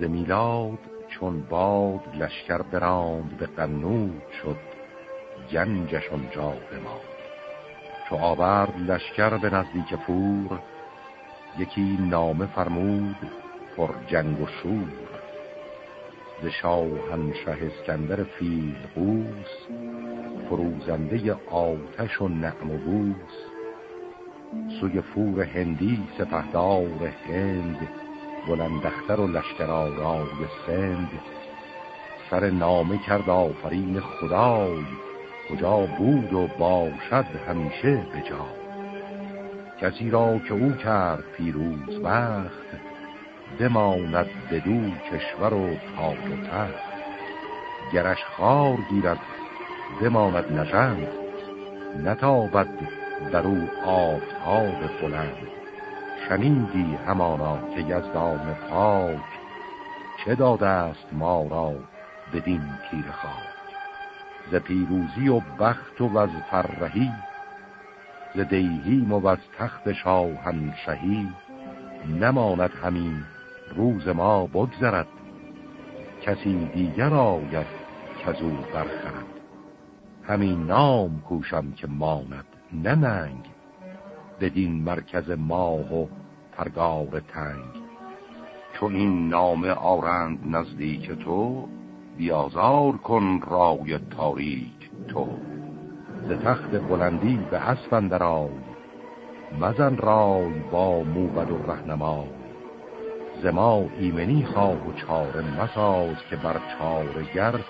ز میلاد چون باد لشکر براند به قنود شد گنجشون جا بماند. چو آورد لشکر به نزدیک فور یکی نامه فرمود پر جنگ و شور. ز شاهنشه اسکندر فیل قوس فروزنده آتش و نعم و بوس. سوی فور هندی سپهدار هند بلندختر و لشکرارای سند. سر نامه کرد آفرین خدای کجا بود و باشد همیشه به جا. کسی را که او کرد پیروز وقت بماند بدو کشور و تاج و تخت. گرش خار گیرد بماند نژند نتابد در او آفتاب بلند. شنیدی همانا که یزدان پاک چه داده است ما را بدین تیر خاک؟ ز پیروزی و بخت و از فرهی ز دیهیم و از تخت شاهنشهی نماند همین روز ما بگذرد کسی دیگر آید که او برخرد. همین نام کوشم که ماند نننگ بدین مرکز ماه و پرگار تنگ. چون این نامه آرند نزدیک تو بیازار کن رای تاریک تو. ز تخت بلندی به اسفندر آی مزن رای با موبد و رهنمای ز ما ایمنی خواه و چاره مساز که بر چارگر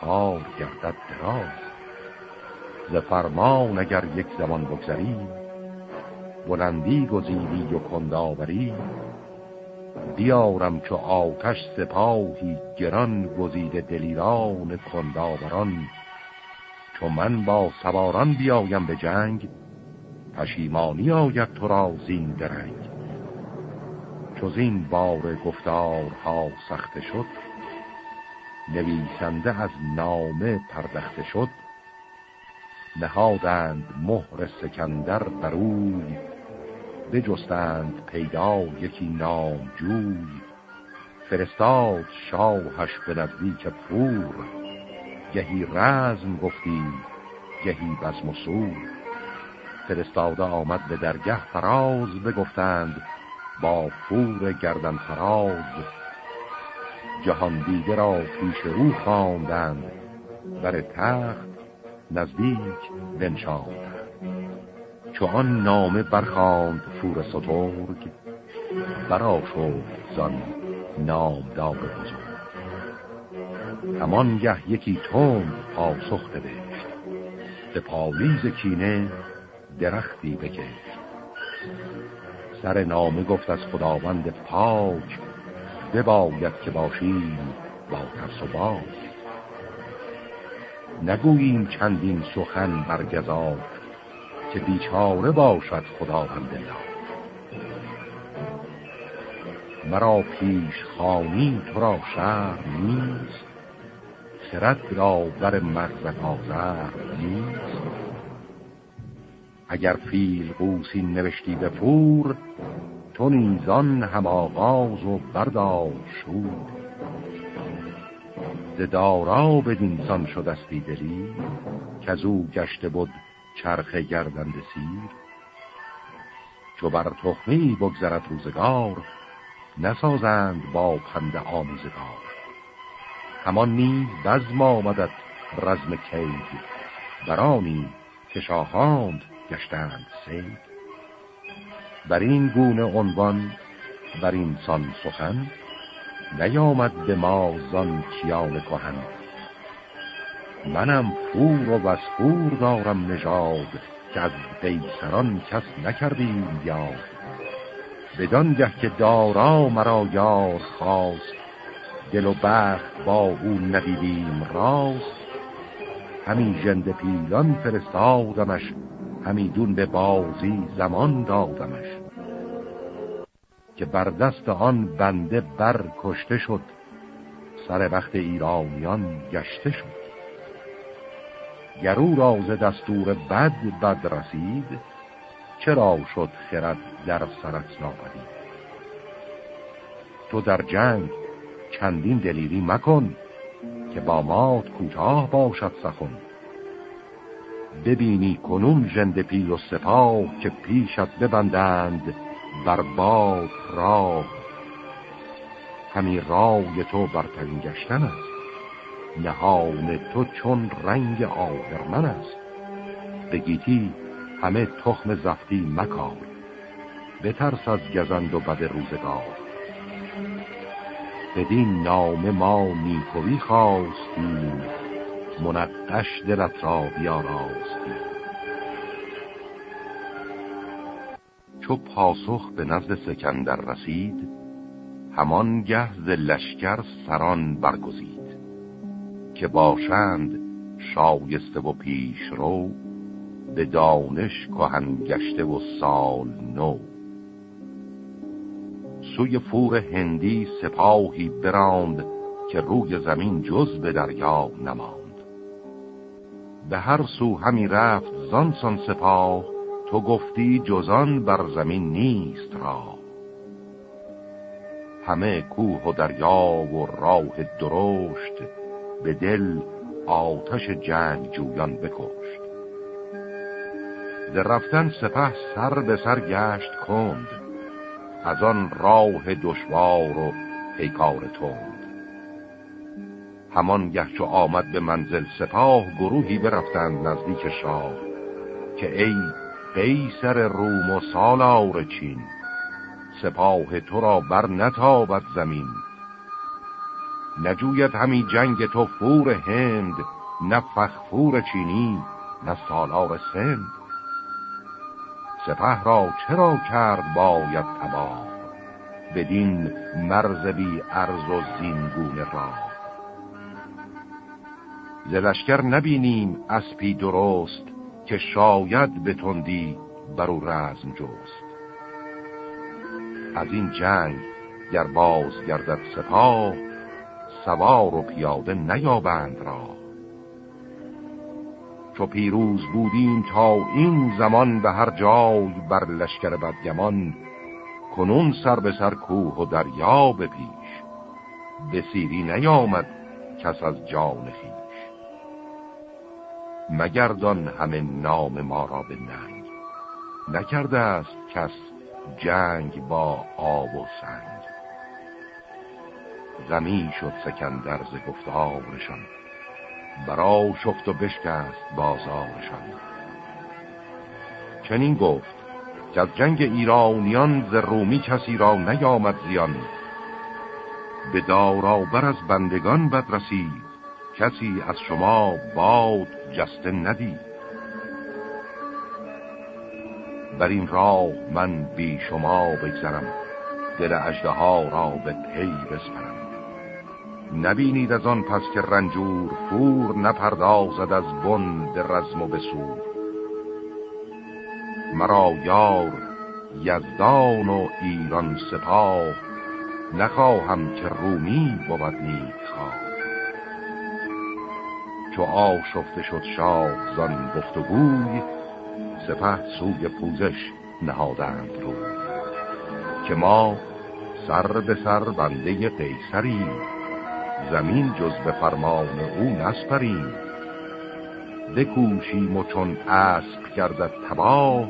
کار گردد دراز. ز فرمان اگر یک زمان بگذری بلندی گزیدی و کنداوری بیارم چو آتش سپاهی گران گزیده دلیران کنداوران چو من با سواران بیایم به جنگ پشیمانی آید تو را زین درنگ. چو زین بار گفتارها سخته شد نویسنده از نامه پردخته شد. نهادند مهر سکندر بروی بجستند پیدا یکی نام جوی. فرستاد شاهش به نزدیک پور. گهی رزم گفتی گهی بزم و فرستاده آمد به درگه فراز بگفتند با فور گردن فراز. جهان دیده را پیش رو خواندند بر تخت نزدیک بنشاند چو آن نامه برخاند فور سترگ برا شد زان نامدار بزرگ. همان گه یکی تند پاسخ بشت به پالیز کینه درختی بکشت. سر نامه گفت از خداوند پاک بباید که باشیم با ترس و باک. نگوییم چندین سخن برگزاد که بیچاره باشد خداوند لا مرا پیش خانی تو را شهر نیست خرد را بر مغز آزر نیست. اگر فیل قوسی نوشتی به پور تو نیزان هم آغاز و بردار شود ز دارا بدینسان شدستی دلی که از او گشته بود چرخ گردند سیر. چو بر تخمی بگذرد روزگار نسازند با پند آموزگار. همان نیز بزم آمدد رزم کید برانی که شاهاند گشتند سید بر این گونه عنوان بر این سان سخن نیامد به ما زان کیان کهن. منم فور و وسفور دارم نژاد که از قیصران کس نکردیم یاد. بدانگه که دارا مرا یار خواست دل و بخت با او ندیدیم راست. همین جند پیلان فرستادمش همیدون به بازی زمان دادمش. که بر دست آن بنده بر کشته شد سر وقت ایرانیان گشته شد. گرو راز دستور بد بد رسید چرا شد خرد در سرت ناپدید؟ تو در جنگ چندین دلیری مکن که با مات کوتاه باشد سخن. ببینی کنون ژنده پیل و سپاه که پیشت ببندند بر باد راه. همی رای تو برترین گشتن است. نهان تو چون رنگ آهرمن است. بگیتی همه تخم زفتی مکار. بترس از گزند و بد روزگار. بدین نام ما نیکوی خواستیم. منقش دلت را بیاراستی چو پاسخ به نزد سکندر رسید همان گه ز لشکر سران برگزید. که باشند شایسته و پیش رو به دانش کهن گشته و سال نو. سوی فور هندی سپاهی براند که روی زمین جز به دریا نماند. به هر سو همی رفت زانسان سپاه تو گفتی جزان بر زمین نیست را. همه کوه و دریا و راه درشت به دل آتش جنگ جویان بکشت. در رفتن سپه سر به سر گشت کند از آن راه دشوار و پیکار تند. همان گه چو آمد به منزل سپاه گروهی برفتند نزدیک شاه که ای قیصر روم و سالار چین سپاه تو را بر نتابد زمین. نجوید همی جنگ تو فور هند نه فخفور چینی نه سالار سند. سپه را چرا کرد باید تباه؟ بدین مرز بی ارز و زینگونه را زلشکر نبینیم اسپی درست که شاید بتندی برو رزم جست. از این جنگ گر باز گردد سپاه سوار و پیاده نیابند را. چو پیروز بودیم تا این زمان به هر جای بر لشکر بدگمان کنون سر به سر کوه و دریا به پیش. به سیری نیامد کس از جان خیش مگردان همه نام ما را به ننگ؟ نکرده است کس جنگ با آب و سنگ. غمی شد سکندر ز گفتارشان. برا شفت و بشکست بازارشان. چنین گفت که از جنگ ایرانیان ز رومی کسی را نیامد زیان. به دارابر از بندگان بد رسید. کسی از شما باد جسته ندید. بر این راه من بی شما بگذرم. دل اجده را به پی بسپرم. نبینید از آن پس که رنجور فور نپردازد از بن به رزم و بسور مرا یار یزدان و ایران سپاه نخواهم که رومی بود نیک خواه. چو آشفته شد شاه زان گفتگوی سپه سوی پوزش نهادند رو که ما سر به سر بنده قیصریم. زمین جز به فرمان او نسپریم بکوشیم و چون اسب کردد تباه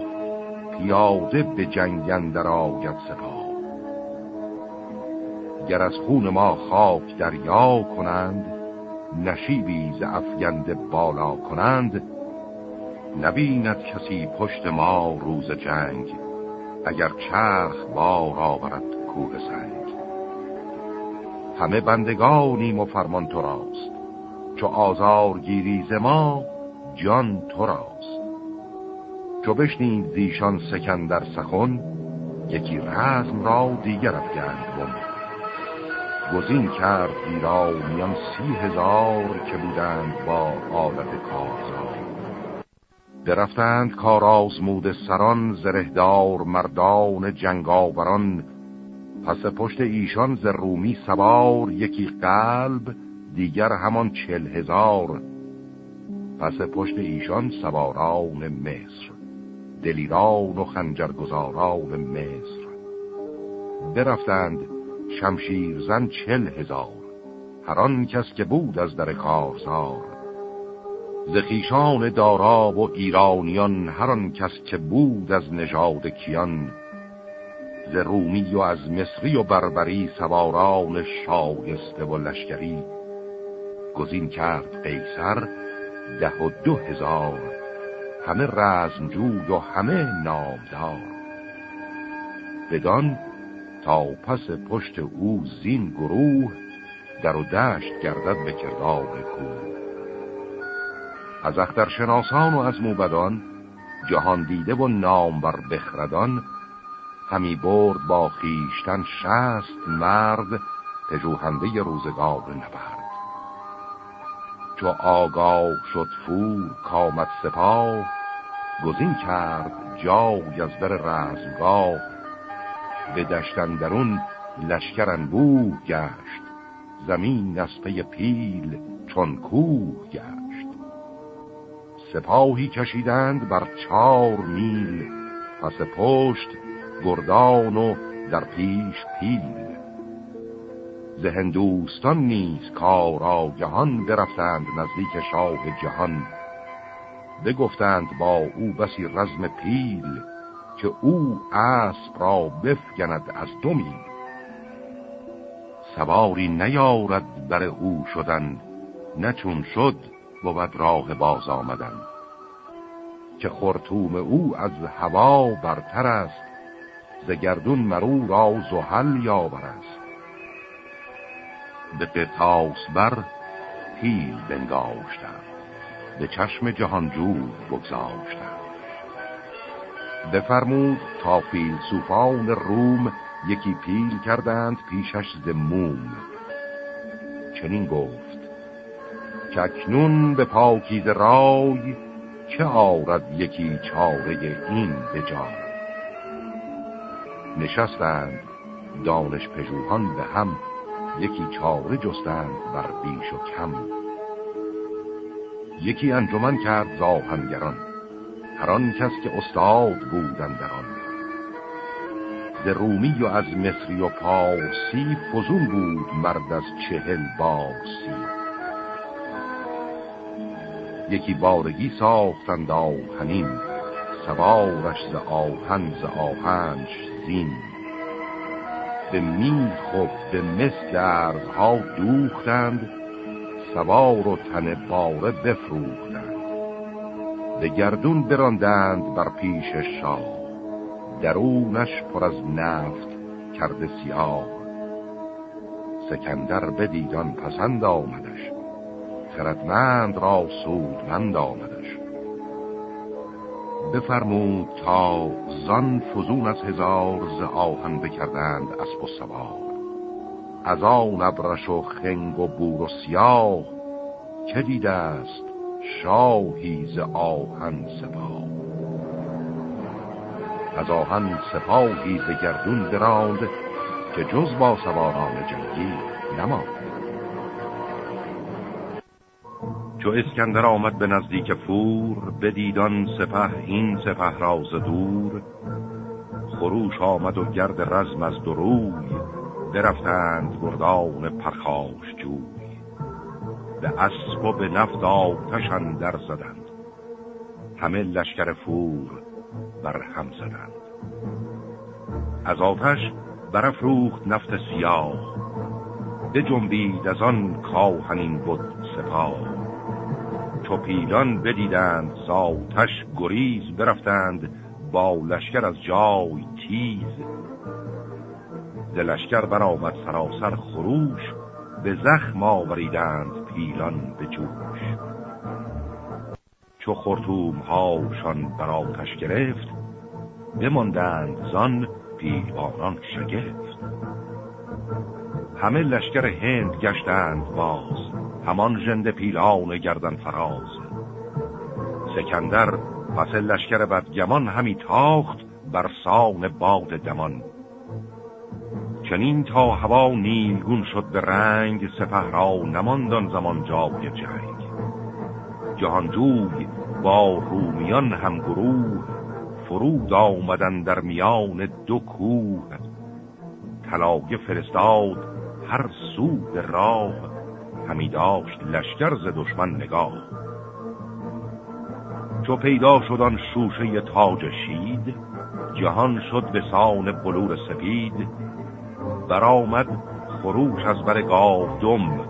پیاده به جنگندر آید سپاه. گر از خون ما خاک دریا کنند نشیبی ز افگند بالا کنند نبیند کسی پشت ما روز جنگ اگر چرخ بار آورد کوه سنگ. همه بندگانیم و فرمان تو راست چو آزار گیری ما جان تو راست چو بشنید زیشان سکندر سخن یکی رزم را دیگر افگند بند گزین کرد ایرانیان سی هزار که بودند با آلت کارزار. درفتند کار آزمود سران زرهدار مردان جنگاوران پس پشت ایشان ز رومی سوار یکی قلب دیگر همان چل هزار. پس پشت ایشان سواران مصر دلیران و خنجرگزاران مصر. برفتند شمشیر زن چل هزار هر کس که بود از در کارزار. زخیشان دارا و ایرانیان هر کس که بود از نژاد کیان. ز رومی و از مصری و بربری سواران شایسته و لشکری. گزین کرد قیصر ده و دو هزار همه رزمجوی و همه نامدار. بدان تا پس پشت او زین گروه در و دشت گردد به کردار کوه. از اخترشناسان و از موبدان جهان دیده و نامور بخردان همی برد با خیشتن شست مرد پژوهنده روزگار نبرد. چو آگاه شد فور کامت سپاه گزین کرد جای از در رزمگاه. به دشتن درون لشکر انبوه گشت زمین از پی پیل چون کوه گشت. سپاهی کشیدند بر چار میل پس پشت گردان و در پیش پیل. ز هندوستان نیز کار آگهان برفتند نزدیک شاه جهان. بگفتند با او بسی رزم پیل که او اسب را بفگند از دو میل. سواری نیارد بر او شدن نچون شد بود راه باز آمدن. که خورتوم او از هوا برتر است ز گردون مرو را زحل یاور است. به قطاس بر پیل بنگاشتم به چشم جهانجو بگذاشتم بفرمود تا فیلسوفان روم یکی پیل کردند پیشش ز موم. چنین گفت چکنون به پاکیز رای چه آرد یکی چاره این به جای؟ نشستند. دانش پژوهان به هم یکی چاره جستند بر بیش و کم. یکی انجمن کرد زاهنگران هر آن کس که استاد بودن در آن. ز رومی و از مصری و پارسی فزون بود مرد از چهل بارسی. یکی بارگی ساختند آهنین سوارش ز آهن ز آهنش زین. به میخ و به مثل ارزها دوختند سوار و تن باره بفروختند. به گردون براندند بر پیش شاه درونش پر از نفت کرده سیاه. سکندر بدیدان پسند آمدش خردمند را سودمند آمدش. بفرمود تا زان فزون از هزار ز آهن بکردند اسب و سوار. از آن ابرش و خنگ و بور و سیاه چه دیده است شاهی ز آهن سپاه. از آهن سپاهی ز گردون دراند که جز با سواران جنگی نماند. چو اسکندر آمد به نزدیک فور بدیدان سپه این سپه راز دور. خروش آمد و گرد رزم از دروی درفتند گردان پرخاش جوی. به اسب و به نفت آتشن در زدند. همه لشکر فور بر هم زدند. از آتش برافروخت نفت سیاه به جنبید از آن کاهنین بود سپاه. چو پیلان بدیدند ساوتش گریز برفتند با لشکر از جای تیز. ز لشکر برآمد سراسر خروش به زخم آوریدند پیلان به جوش. چو خرطوم هاشان بر آتش گرفت بماندند زان پیلانان شگفت. همه لشکر هند گشتند باز. همان ژنده پیلان گردن فراز. سکندر پس لشکر بدگمان همی تاخت بر سان باد دمان. چنین تا هوا نیلگون شد به رنگ سپه را نماندان زمان جای جنگ. جهانجوی با رومیان هم گروه فرود آمدن در میان دو کوه. طلایه فرستاد هر سو راه. همی داشت لشکر ز دشمن نگاه. چو پیدا شدن شوشه تاج شید جهان شد به سان بلور سپید. برآمد خروش از بر گاو دم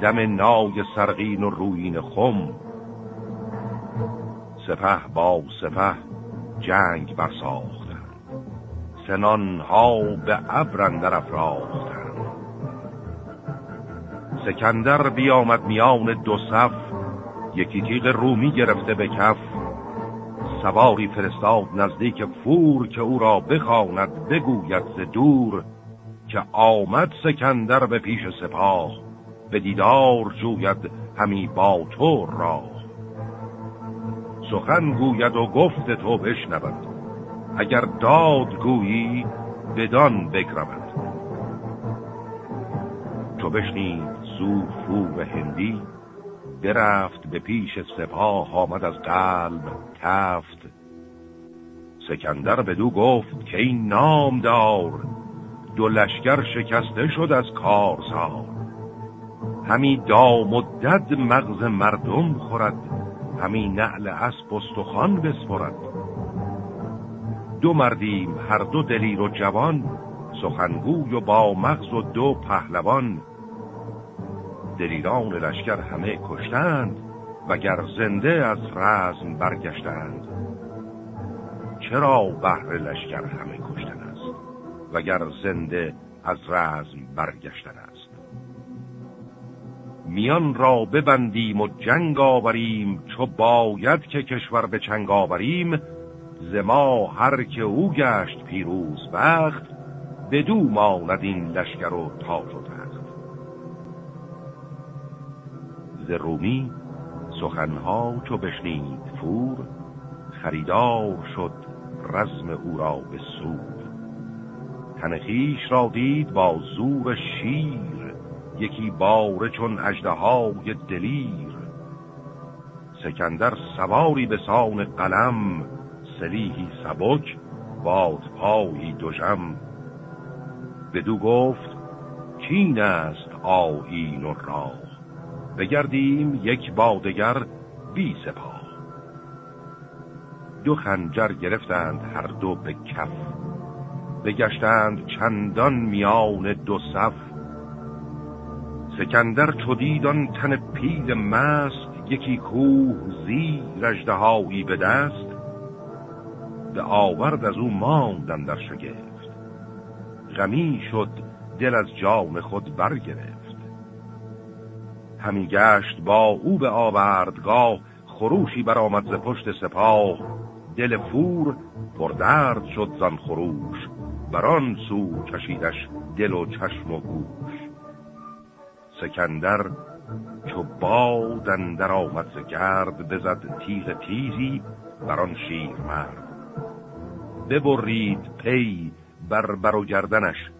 دم نای سرغین و روین خم. سپه با سپه جنگ برساختن سنان ها به ابرندر افراختن سکندر بیامد میان دو صف یکی تیغ رومی گرفته به کف. سواری فرستاد نزدیک فور که او را بخواند بگوید ز دور که آمد سکندر به پیش سپاه به دیدار جوید همی با تو را. سخن گوید و گفت تو بشنود اگر داد گویی بدان بگرود تو بشنید زو فور هندی برفت به پیش سپاه آمد از قلب تفت. سکندر دو گفت که این نام دار دو لشکر شکسته شد از کارزار. همی دام و مغز مردم خورد همی نعل اسب استخوان بسپرد. دو مردیم هر دو دلیر و جوان سخنگوی و با مغز و دو پهلوان. دلیران لشکر همه کشتند وگر زنده از رزم برگشتند. چرا بهر لشکر همه کشتن است وگر زنده از رزم برگشتن است؟ میان را ببندیم و جنگ آوریم چو باید که کشور به چنگ آوریم ز ما هر که او گشت پیروز بخت بدو ماند این لشکر و تاج و رومی سخنها چو بشنید فور خریدار شد رزم او را به سور. تنخیش را دید با زور شیر یکی باره چون های دلیر. سکندر سواری به سان قلم سلیحی سبک باد پایی دوژم بدو گفت کین است آیین و راه؟ بگردیم یک بادگر بی سپاه. دو خنجر گرفتند هر دو به کف. بگشتند چندان میان دو صف. سکندر چدیدان تن پیل مست یکی کوه زی رجدهایی به دست. به آورد از او ماندن در شگفت. غمی شد دل از جان خود برگرفت. همی گشت با او به آوردگاه خروشی برآمد ز پشت سپاه. دل فور پردرد شد زن خروش بران سو کشیدش دل و چشم و گوش. سکندر چو بادن در آمد ز گرد بزد تیغ تیزی بران شیر مرد. ببرید پی بر بر و گردنش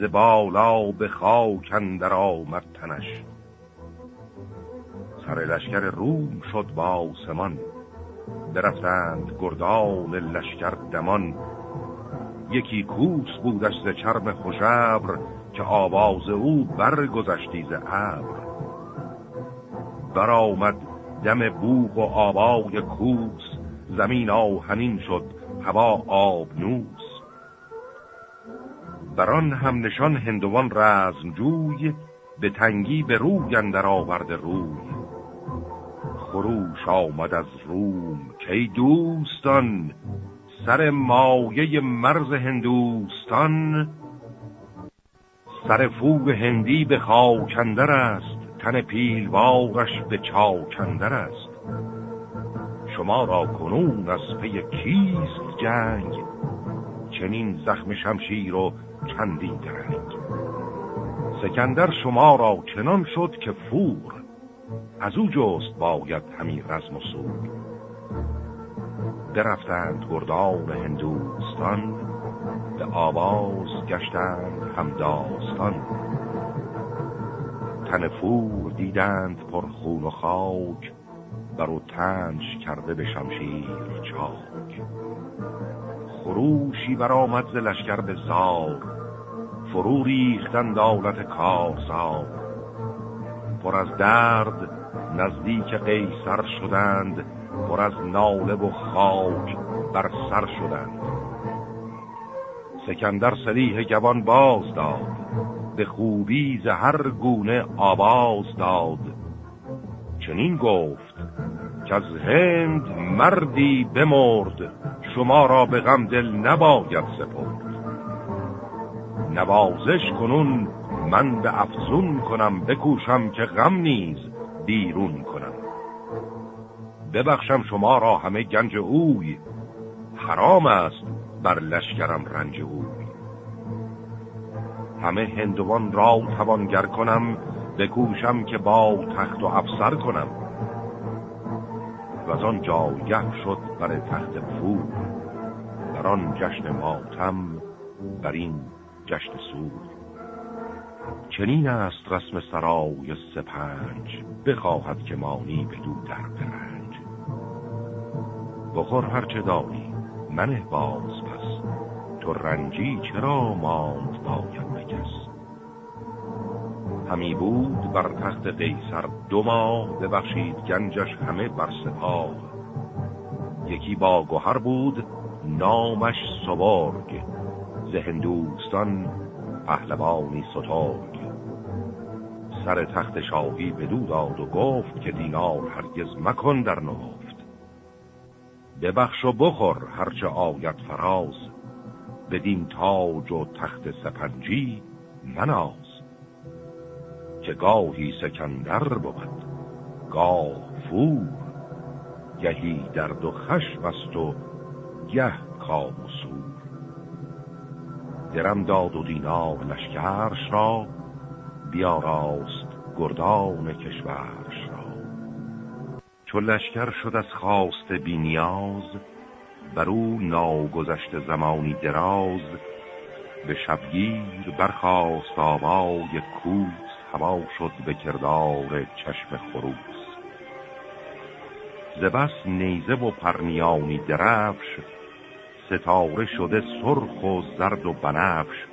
ز بالا به خاک اندر آمد تنش. سر لشکر روم شد با آسمان. برفتند گردان لشکر دمان. یکی کوس بودش ز چرم خوشبر که آواز او برگذشتی ز ابر. برآمد دم بوغ و آبای کوس زمین آهنین شد هوا آبنوس بران هم نشان هندوان رزم جوی به تنگی به روی اندر آورد روی. خروش آمد از روم. که دوستان سر مایه مرز هندوستان. سر فوگ هندی به خاکندر است تن پیلوارش به چاکندر است. شما را کنون از پی کیست جنگ؟ چنین زخم شمشیر و چندین درنگ سکندر شما را چنان شد که فور. از او جست باید همین رزم و سود. درفتند گردان هندوستان به آواز گشتند هم داستان. تن فور دیدند پر خون و خاک بر تنش کرده به شمشیر چاک. خروشی برآمد ز لشکر به زار فرو ریختن دولت کارزار پر از درد نزدیک قیصر شدند پر از ناله و خاک بر سر شدند. سکندر سلیح جوان باز داد به خوبی زهر گونه آواز داد. چنین گفت که از هند مردی بمرد شما را به غم دل نباید سپرد. نوازش کنون من به افزون کنم بکوشم که غم نیز بیرون کنم. ببخشم شما را همه گنج اوی حرام است بر لشکرم رنج اوی. همه هندوان را توانگر کنم بکوشم که با تخت و افسر کنم. و از آن جایه شد بر تخت فور بر آن جشن ماتم بر این جشن سور. چنین است رسم سرای سپنج بخواهد که مانی به دو در پرنج بخور هرچه داری منه باز پس. تو رنجی چرا ماند باید بکس؟ همی بود بر تخت قیصر دو ماه ببخشید گنجش همه بر سپاه. یکی با گوهر بود نامش سوارگ ز هندوستان پهلوانی ستارگ سر تخت شاهی بدو داد و گفت که دینار هرگز مکن در نهفت. ببخش و بخور هرچه آید فراز. بدین تاج و تخت سپنجی مناز. که گاهی سکندر بود گاه فور. گهی درد و خشم است و گه کام و سور. درم داد و دینار لشکرش را بیاراست گردان کشورش را. چو لشکر شد از خواست بینیاز بر او ناگذشت زمانی دراز به شبگیر برخواست آبای کوس هوا شد به کردار چشم خروس. زبس نیزه و پرنیانی درفش ستاره شده سرخ و زرد و بنفش.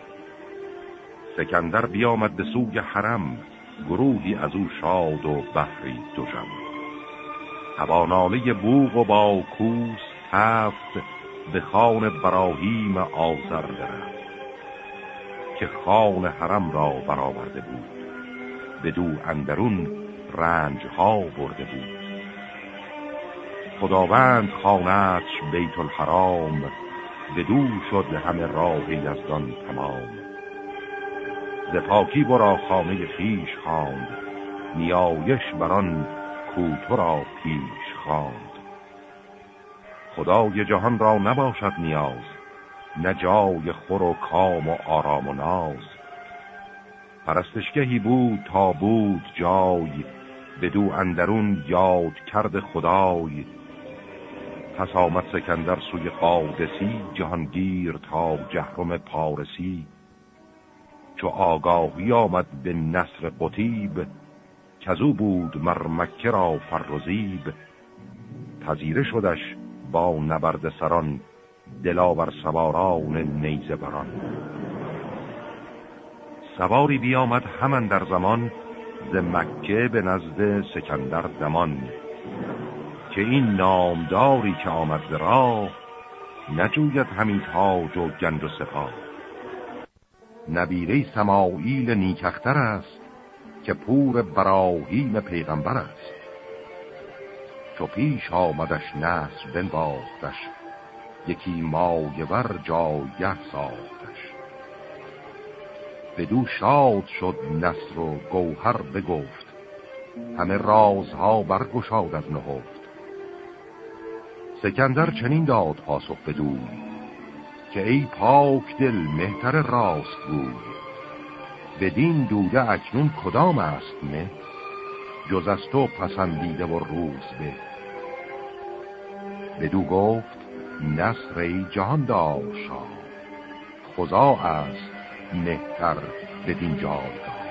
سکندر بیامد به سوی حرم گروهی از او شاد و بحری دوشم هواناله بوغ و با کوس هفت به خان براهیم آزر درفت که خان حرم را برآورده بود. به دو اندرون رنج ها برده بود. خداوند خانتش بیت الحرام بدو شد همه راه یزدان تمام. ز پاکی برا خانه خیش خواند نیایش بران کوتو را پیش خواند. خدای جهان را نباشد نیاز نه جای خور و کام و آرام و ناز. پرستشگهی بود تا بود جای بدو اندرون یاد کرد خدای. پس آمد سکندر سوی قادسی جهانگیر تا جهرم پارسی. چو آگاهی آمد به نصر قطیب کزو بود مرمکه را فرزیب. پذیره شدش با نبرد سران دلاور سواران نیزه بران. سواری بیامد همان در زمان ز مکه به نزد سکندر دمان. که این نامداری که آمد ز راه نجوید همین تاج و گنج و سپاه. نبیره سماعیل نیکختر است که پور براهیم پیغمبر است. چو پیش آمدش نصر بنواختش یکی مایور جایه ساختش. بدو شاد شد نصر و گوهر بگفت همه رازها برگشاد از نهفت. سکندر چنین داد پاسخ بدو که ای پاک دل مهتر راست بود بدین دوده اکنون کدام است نه جز از تو پسندیده و روز به. بدو گفت نصر ای جهان داشا خدا است مهتر بدین جایگاه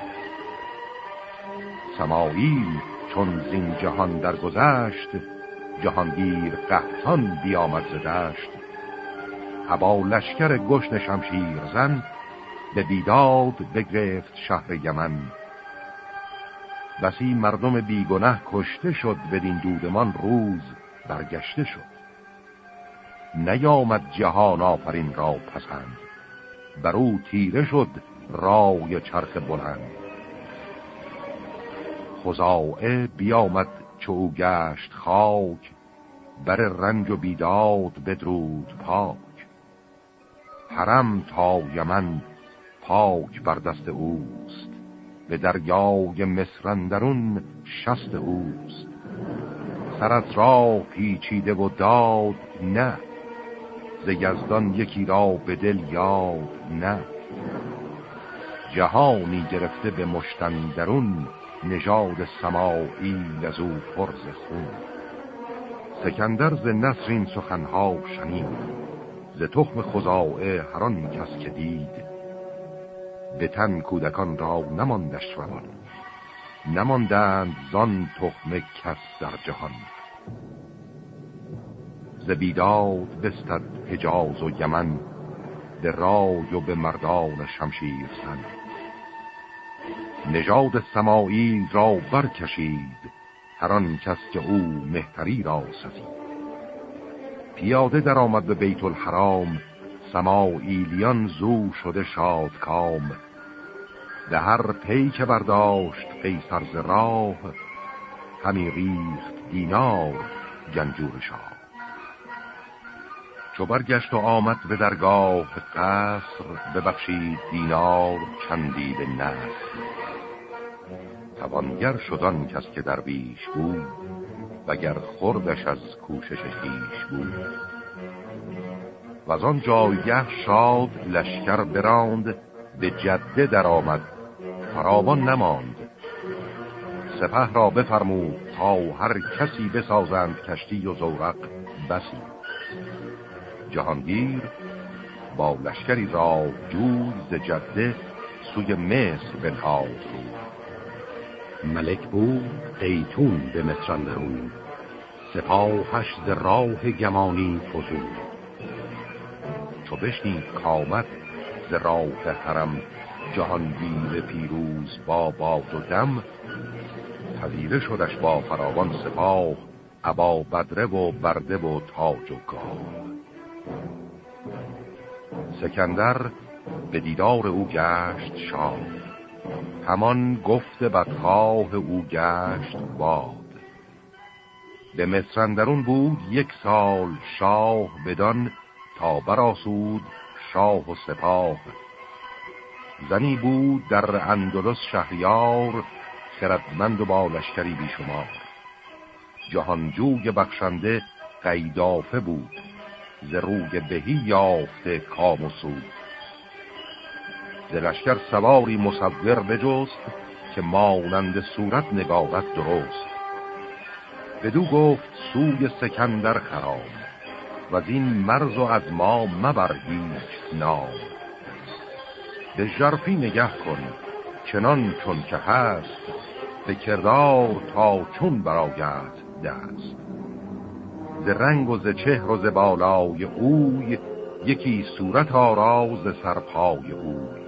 سمایل چون زین جهان درگذشت جهانگیر قهتان بیامد ز دشت. هوا لشکر گشن شمشیر زن به بیداد بگرفت شهر یمن. بسی مردم بیگنه کشته شد بدین دودمان روز برگشته شد. نیامد جهان آفرین را پسند. بر او تیره شد رای چرخ بلند. خزائه بیامد چو او گشت خاک بر رنج و بیداد بدرود پاک. حرم تا یمن پاک بر دست اوست به دریای مصرندرون شست اوست. سر از راه پیچیده و داد نه ز یزدان یکی را به دل یاد نه. جهانی گرفته به مشتندرون نژاد سماعی از او پرز خون. سکندر ز نصر این سخنها شنید. ز تخم خزائه هران کس که دید. به تن کودکان را نماندش روان. نماندند زان تخم کس در جهان. ز بیداد بستد حجاز و یمن به رای و به مردان شمشیر سن نژاد سماعی را برکشید هر کس که او مهتری را سزید پیاده در آمد به بیت الحرام سماعیلیان زو شده شاد کام به هر پی که برداشت قیصر ز راه همی ریخت دینار گنجور شاه. چو برگشت و آمد به درگاه قصر ببخشید دینار چندی به نصر. توانگر شدن کس که در بیش بود وگر خوردش از کوشش خیش بود. و از آن جایگه شاد لشکر براند به جده درآمد فراوان نماند. سپه را بفرمود تا هر کسی بسازند کشتی و زورق بسی. جهانگیر با لشکری را جوی ز جده سوی مصر بنهاد ملک بود قیتون به مصرندرون سپاهش ز راه گمانی فزون. چو بشنید کامت ز راه حرم جهانگیر پیروز با باد و دم. پذیره شدش با فراوان سپاه ابا بدره و برده و تاج و گاه. سکندر به دیدار او گشت شاد همان گفت بدخواه او گشت باد. به مصرندرون بود یک سال شاه بدان تا براسود شاه و سپاه. زنی بود در اندلس شهریار خردمند و با لشکری بیشمار. جهانجوی بخشنده قیدافه بود ز روی بهی یافته کام و سود. ز لشکر سواری مصور بجست که مانند صورت نگاهت درست. بدو گفت سوی سکندر خرام و از این مرز و از ما مبر هیچ نام. به جرفی نگه کن چنان چون که هست به کردار تا چون براید دست. ز رنگ و ز چهر و ز بالای اوی یکی صورت آراز سرپای اوی.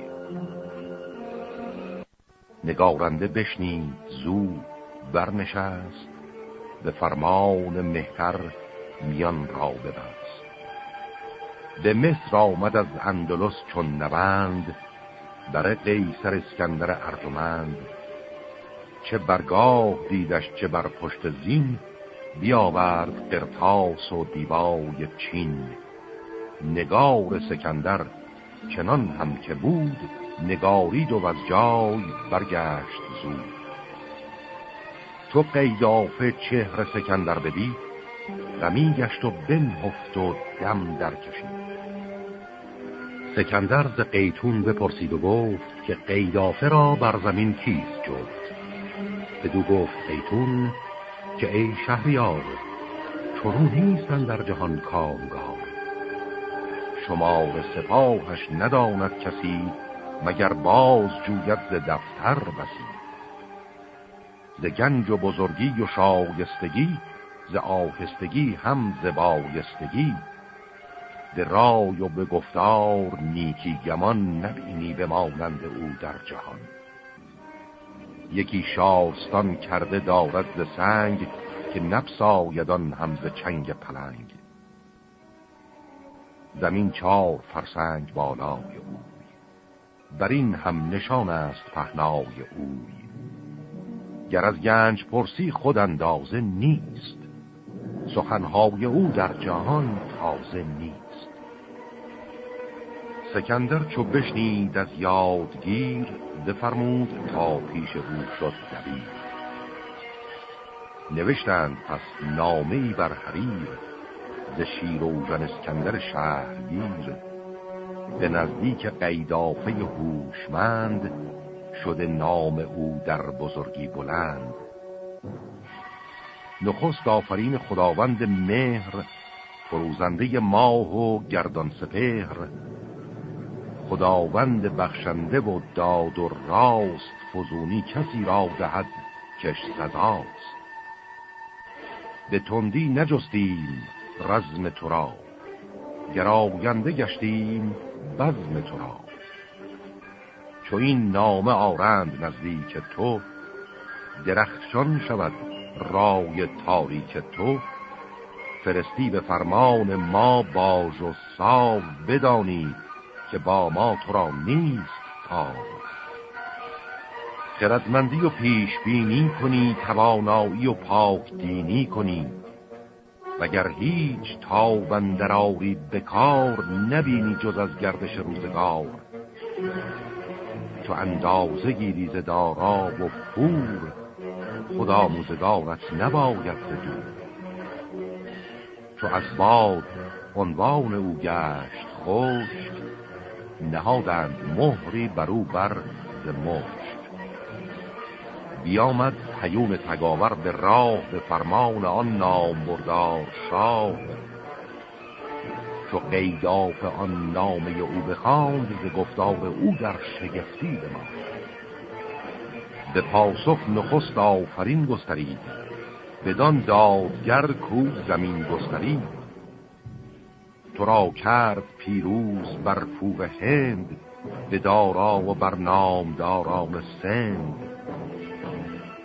نگارنده بشنید زو برنشست به فرمان مهتر میان را ببست. به مصر آمد از اندلس چون نبند بر قیصر اسکندر ارجمند. چه برگاه دیدش چه بر پشت زین بیاورد قرتاس و دیبای چین. نگار سکندر چنان هم که بود نگارید و از جای برگشت زود. تو قیدافه چهر سکندر بدی غمی گشت و بنهفت و دم در کشید سکندر ز قیتون بپرسید و گفت که قیدافه را بر زمین کیست جفت؟ بدو گفت قیتون که ای شهریار چرون نیستن در جهان کامگار. شمار سپاهش نداند کسی مگر باز جوید ز دفتر بسی؟ ز گنج و بزرگی و شایستگی ز آهستگی هم ز بایستگی. به رای و به گفتار نیکی گمان نبینی به مانند او در جهان. یکی شارستان کرده دارد ز سنگ که نفسایدان همز چنگ پلنگ. زمین چار فرسنگ بالای اوی بر این هم نشان است پهنای اوی. گر از گنج پرسی خود اندازه نیست سخنهای او در جهان تازه نیست. سکندر چو بشنید از یادگیر بفرمود تا پیش او شد دبیر. نوشتند پس نامه بر حریر ز شیر و جن اسکندر شهرگیر. به نزدیک قیدافه هوشمند شده نام او در بزرگی بلند. نخست آفرین خداوند مهر فروزنده ماه و گردان سپهر. خداوند بخشنده و داد و راست فزونی کسی را دهد کش سزاست. به تندی نجستیم رزم تو را گراینده گشتیم بزم تو را. چو این نامه آرند نزدیک تو درخشان شود رای تاریک تو. فرستی به فرمان ما باج و ساو بدانی که با ما تو را نیست تا خردمندی و پیش بینی کنی توانایی و پاک دینی کنی. وگر هیچ تاوندراری بکار نبینی جز از گردش روزگار. تو اندازه گیری دارا و پور خدا موزگارت نباید دور. چو از باد عنوان او گشت خشک نهادند مهری بر او بر ز بیامد حیون تگاور به راه به فرمان آن نام بردار شاه. چو قیداف آن نامه او بخواند ز گفتار او در شگفتی بماند. به پاسخ نخست آفرین گسترید بدان دادگر کو زمین گسترید تو را کرد پیروز بر فوق هند به دارا و بر داران سند.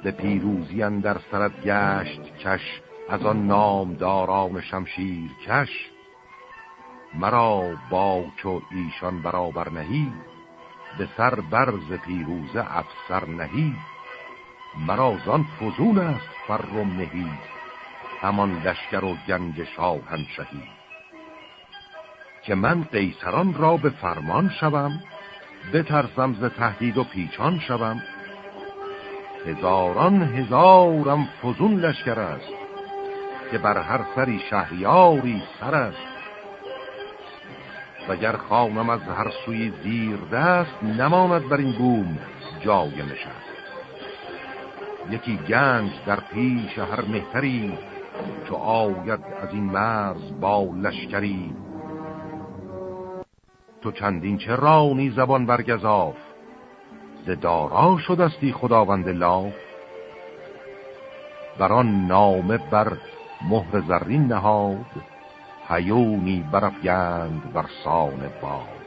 به پیروزی در سرت گشت کش از آن نامداران شمشیر کش. مرا با چو ایشان برابر نهی به سر برز پیروزه افسر نهی. مرا زان فزون است فرم نهی همان لشکر و گنج شاهنشهی. که من قیصران را به فرمان شوم بترسم ز تهدید و پیچان شوم. هزاران هزارم فزون لشکر است که بر هر سری شهریاری سر است. وگر خانم از هر سوی زیر دست نماند بر این بوم جای نشست. یکی گنج در پیش هر مهتری چو آید از این مرز با لشکری. تو چندین چه رانی زبان برگذاف ز دارا شدستی خداوند لاف بر آن نامه بر مهر زرین نهاد هیونی برفگند بر سان باد.